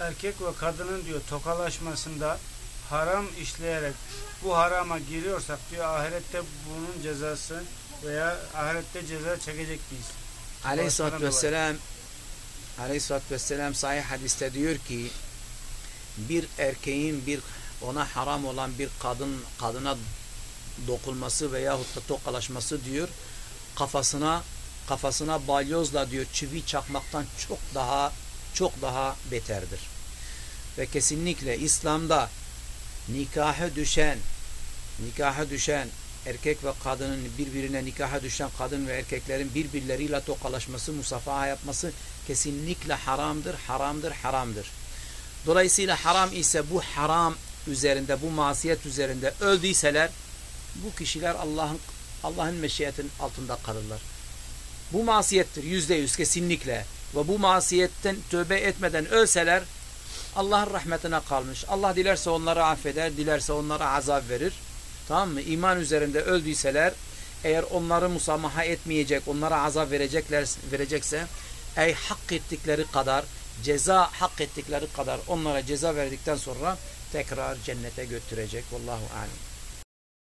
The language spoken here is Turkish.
erkek ve kadının diyor tokalaşmasında haram işleyerek bu harama giriyorsak diyor ahirette bunun cezası veya ahirette ceza çekecek miyiz? Aleyhisselatü. Vesselam Aleyhisselatü Vesselam sahih hadiste diyor ki bir erkeğin bir ona haram olan bir kadın kadına dokunması veyahut da tokalaşması diyor kafasına kafasına balyozla diyor çivi çakmaktan çok daha çok daha beterdir. Ve kesinlikle İslam'da nikahı düşen nikaha düşen erkek ve kadının birbirine nikaha düşen kadın ve erkeklerin birbirleriyle tokalaşması, musafaha yapması kesinlikle haramdır, haramdır, haramdır. Dolayısıyla haram ise bu haram üzerinde, bu masiyet üzerinde öldüyseler bu kişiler Allah'ın Allah'ın meşiyetinin altında kalırlar. Bu masiyettir yüzde yüz kesinlikle ve bu masiyetten tövbe etmeden ölseler Allah'ın rahmetine kalmış. Allah dilerse onları affeder, dilerse onlara azap verir. Tamam mı? İman üzerinde öldüyseler eğer onları musamaha etmeyecek, onlara azap verecekler verecekse ey hak ettikleri kadar ceza hak ettikleri kadar onlara ceza verdikten sonra tekrar cennete götürecek. Vallahu alem.